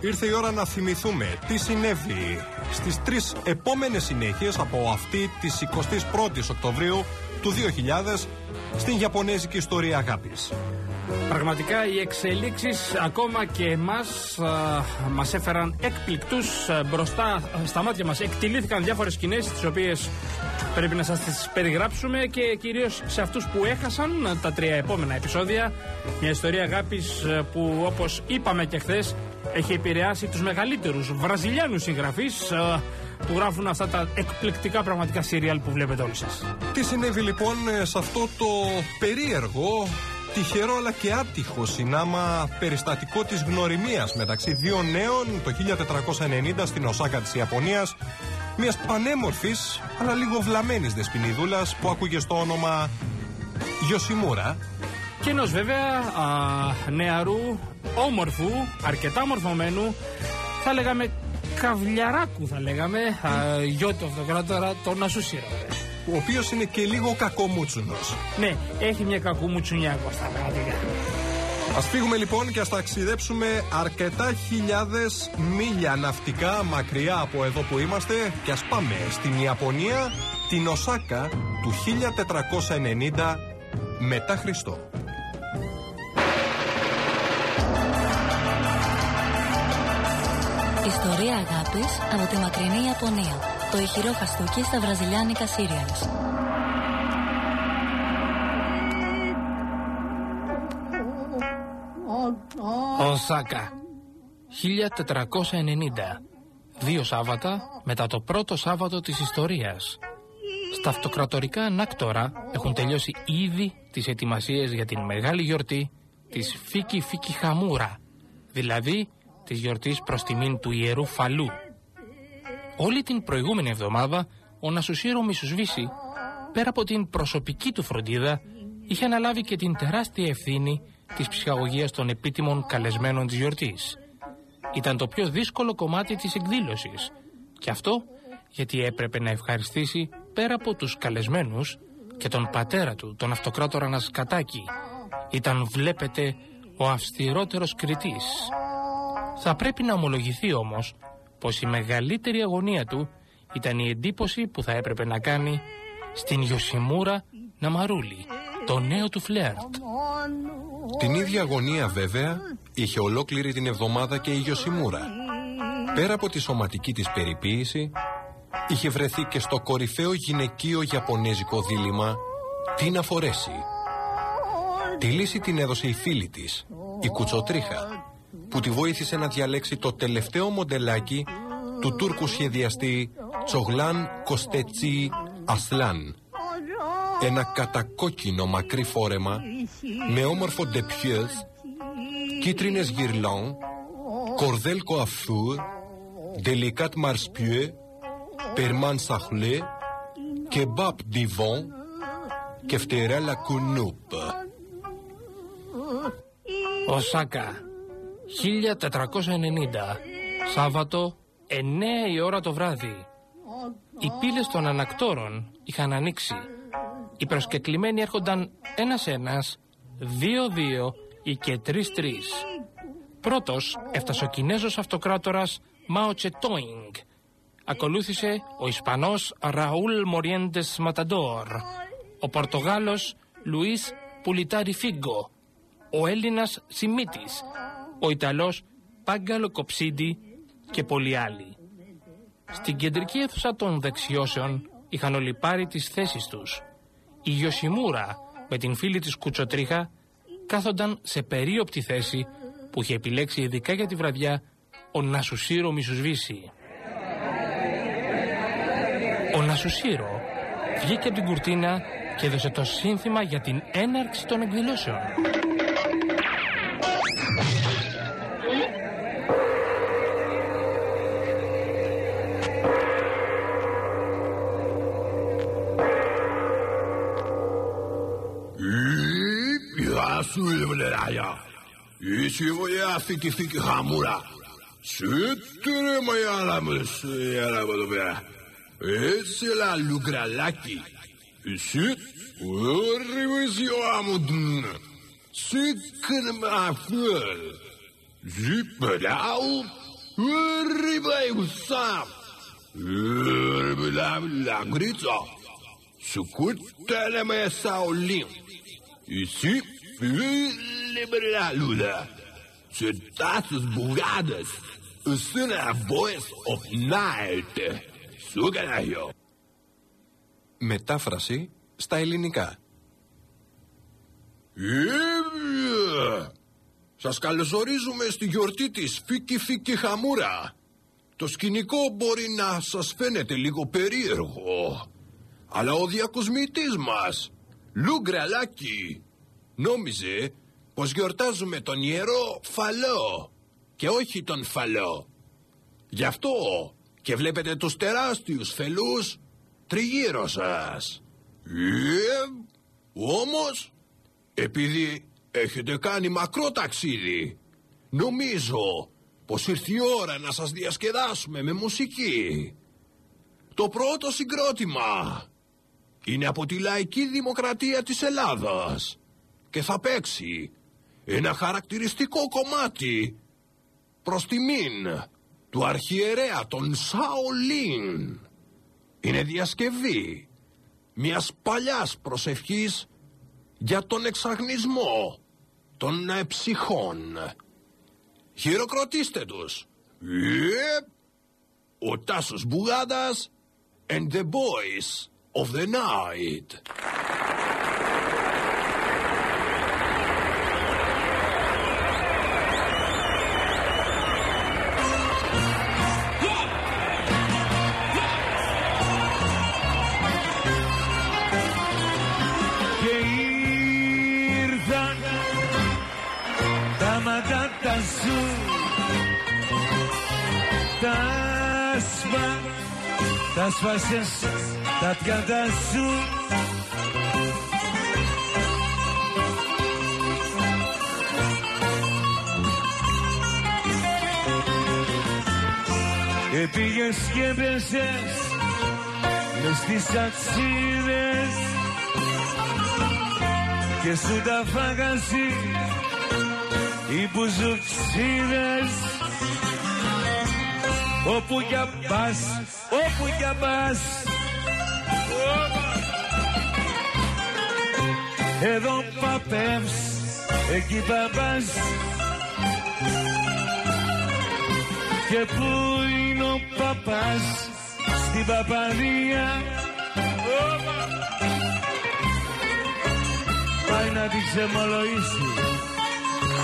ήρθε η ώρα να θυμηθούμε τι συνέβη στις τρεις επόμενες συνέχειες από αυτή της 21ης Οκτωβρίου του 2000 στην Ιαπωνέζικη ιστορία αγάπης. Πραγματικά οι εξελίξεις ακόμα και εμάς α, μας έφεραν εκπληκτούς α, μπροστά στα μάτια μας εκτιλήθηκαν διάφορες σκηνές τις οποίες πρέπει να σας τις περιγράψουμε και κυρίως σε αυτούς που έχασαν τα τρία επόμενα επεισόδια μια ιστορία αγάπης α, που όπως είπαμε και χθες έχει επηρεάσει τους μεγαλύτερους βραζιλιάνους συγγραφείς α, που γράφουν αυτά τα εκπληκτικά πραγματικά σύριαλ που βλέπετε όλοι σας. Τι συνέβη λοιπόν ε, σε αυτό το περίεργο τυχερό αλλά και άτυχο συνάμα περιστατικό της γνωριμίας μεταξύ δύο νέων το 1490 στην Οσάκα της Ιαπωνίας μιας πανέμορφης αλλά λίγο βλαμμένης δεσποινιδούλας που άκουγε στο όνομα Γιωσιμούρα Και ενός βέβαια α, νεαρού, όμορφου, αρκετά μορφωμένου, θα λέγαμε καβλιαράκου θα λέγαμε, α, γιο του αυτοκράτορα, τον Ασουσίρα. βέβαια. ο οποίος είναι και λίγο κακομούτσουνος Ναι, έχει μια κακού μουτσουνιά Κώστα, πραγματικά. Ας φύγουμε λοιπόν και ας ταξιδέψουμε αρκετά χιλιάδες μίλια ναυτικά μακριά από εδώ που είμαστε και ας πάμε στην Ιαπωνία, την Οσάκα του 1490 μετά Χριστό. Ιστορία αγάπης από τη μακρινή Ιαπωνία. Το ηχηρό χαστούκι στα βραζιλιάνικα σύριαλς. Οσάκα 1490 Δύο Σάββατα μετά το πρώτο Σάββατο της ιστορίας Στα αυτοκρατορικά ανάκτορα έχουν τελειώσει ήδη τις ετοιμασίες για την μεγάλη γιορτή της Φίκη Φίκη Χαμούρα δηλαδή της γιορτής προς τιμήν του Ιερού Φαλού Όλη την προηγούμενη εβδομάδα ο Νασουσίρο Μισουσβίση πέρα από την προσωπική του φροντίδα είχε αναλάβει και την τεράστια ευθύνη της ψυχαγωγίας των επίτιμων καλεσμένων της γιορτής. Ήταν το πιο δύσκολο κομμάτι της εκδήλωσης και αυτό γιατί έπρεπε να ευχαριστήσει πέρα από τους καλεσμένους και τον πατέρα του, τον αυτοκράτορα Νασκατάκη. Ήταν βλέπετε ο αυστηρότερος κριτής. Θα πρέπει να ομολογηθεί όμως πως η μεγαλύτερη αγωνία του ήταν η εντύπωση που θα έπρεπε να κάνει στην Ιωσιμούρα Ναμαρούλη, το νέο του φλερτ. Την ίδια αγωνία βέβαια είχε ολόκληρη την εβδομάδα και η Γιωσιμούρα. Πέρα από τη σωματική της περιποίηση, είχε βρεθεί και στο κορυφαίο γυναικείο Ιαπωνέζικο δίλημα τι να φορέσει. Τη λύση την έδωσε η φίλη της, η Κουτσοτρίχα, που τη βοήθησε να διαλέξει το τελευταίο μοντελάκι του Τούρκου σχεδιαστή Τσογλάν Κοστετσί Ασλάν. Ένα κατακόκκινο μακρύ φόρεμα με όμορφο ντεπιέζ, κίτρινες γυρλόν, κορδέλ κοαφούρ, δελικάτ μαρσπιέ, περμάν σαχλέ, κεμπάπ διβόν και φτερέλα κουνούπ. Οσάκα 1490 Σάββατο 9 η ώρα το βράδυ. Οι πύλες των ανακτόρων είχαν ανοίξει. Οι προσκεκλημένοι έρχονταν ένας-ένας Δύο-δύο ή και τρεις-τρεις Πρώτος έφτασε ο Κινέζος αυτοκράτορας Μάο Τσετόινγκ Ακολούθησε ο Ισπανός Ραούλ Μοριέντες Ματαντόρ Ο Πορτογάλος Λουίς Πουλιτάρι Φίγκο ο Έλληνας Σιμίτης, ο Ιταλός Πάγκαλο Κοψίντι και πολλοί άλλοι. Στην κεντρική αίθουσα των δεξιώσεων είχαν όλοι πάρει τις θέσεις τους. Η Γιωσιμούρα με την φίλη της Κουτσοτρίχα κάθονταν σε περίοπτη θέση που είχε επιλέξει ειδικά για τη βραδιά ο Νασουσίρο Μισουσβίση. Ο Νασουσίρο βγήκε από την κουρτίνα και έδωσε το σύνθημα για την έναρξη των εκδηλώσεων. να σου βλεράγια. Είσαι βουλιάστη και φύκη χαμούρα. Σίτρε μαγιάλα μου, σιέρα μου εδώ πέρα. Έτσι λα λουγκραλάκι. Σίτ, όρριβες ιωάμουντν. Σίτ κνμαφέλ. Ζίπελάου, όρριβες ουσάμ. Όρριβελάμ λαγκρίτσα. Σουκούτ τέλεμε σαολίμ. Ici, libera lula. Cedaços bugadas. Sunt a voice of night. Σούγκαλαγιο. Μετάφραση στα ελληνικά. Ε, σας καλωσορίζουμε στη γιορτή της Φίκη Φίκη Χαμούρα. Το σκηνικό μπορεί να σας φαίνεται λίγο περίεργο. Αλλά ο διακοσμητής μας, Λούγκραλάκι, νόμιζε πως γιορτάζουμε τον ιερό Φαλό και όχι τον Φαλό. Γι' αυτό και βλέπετε τους τεράστιους φελούς τριγύρω σας. Ε, όμως, επειδή έχετε κάνει μακρό ταξίδι, νομίζω πως ήρθε η ώρα να σας διασκεδάσουμε με μουσική. Το πρώτο συγκρότημα είναι από τη Λαϊκή Δημοκρατία της Ελλάδας και θα παίξει ένα χαρακτηριστικό κομμάτι προς τιμήν του αρχιερέα των Σαολίν. Είναι διασκευή μιας παλιάς προσευχής για τον εξαγνισμό των ψυχών. Χειροκροτήστε τους. Yep. Ο Τάσος Μπουγάδας and the boys of the night. Τα μαντάτα σου τα σπα τα σπάσες τα πιάτα σου Επήγες και πέσες μες στις αξίδες. Και σου τα φάγασι οι μπουζουξίδες όπου για πας, όπου για πας εδώ παπεύς, εκεί παπάς και πού είναι ο παπάς στην παπαδία. Πάει να την ξεμολογήσει. Η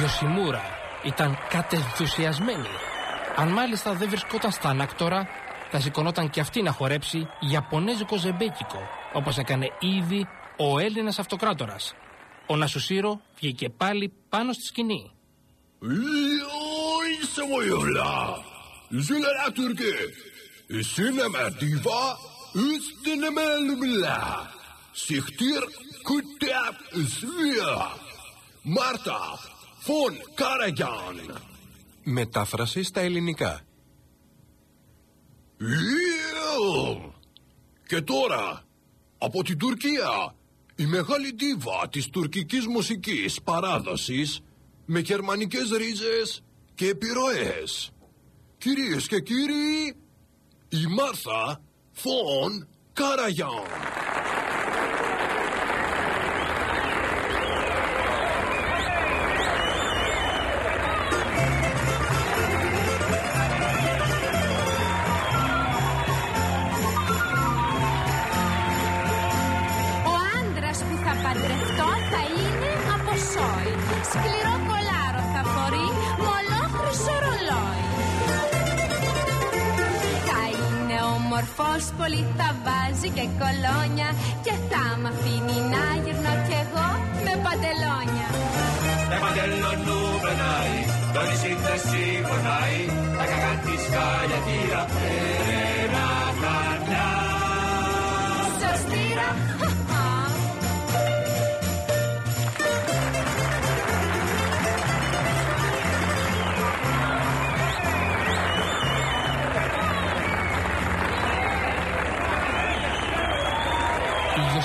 Ιωσιμούρα ήταν κατενθουσιασμένη. Αν μάλιστα δεν βρισκόταν στα ανάκτορα, θα σηκωνόταν και αυτή να χορέψει Ιαπωνέζικο ζεμπέκικο, όπως έκανε ήδη ο Έλληνας αυτοκράτορας. Ο Νασουσίρο βγήκε πάλι πάνω στη σκηνή. Είσαι μοιολά. Ζήλε να τουρκέ. Εσύ είναι με τίβα, είστε με λουμιλά. Συχτήρ κουτέπ σβία. Μάρτα, φων Καραγιάν. Μετάφραση στα ελληνικά. Ιου. Και τώρα, από την Τουρκία, η μεγάλη ντίβα της τουρκικής μουσικής παράδοσης με γερμανικές ρίζες και επιρροές. Κυρίες και κύριοι, η Μάρθα Φων Καραγιάν. Όμορφος, πολύ θα βάζει και κολόνια και θα μ' αφήνει να γυρνώ κι εγώ με παντελόνια. Με παντελονούμεναι, το νησί δεν πονάει, τα κακά της καλιατήρα,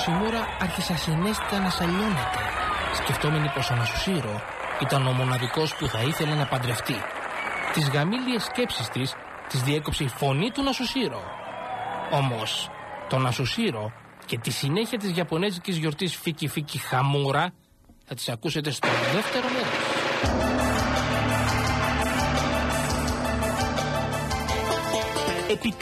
Ιωσιμούρα άρχισε ασυναίσθητα να σαλιώνεται, σκεφτόμενη πως ο Νασουσίρο ήταν ο μοναδικός που θα ήθελε να παντρευτεί. Τις γαμήλιες σκέψεις της τις διέκοψε η φωνή του Νασουσίρο. Όμως, το Νασουσίρο και τη συνέχεια της Ιαπωνέζικης γιορτής Φίκι Φίκι Χαμούρα θα τις ακούσετε στο δεύτερο μέρος. Επιτέλους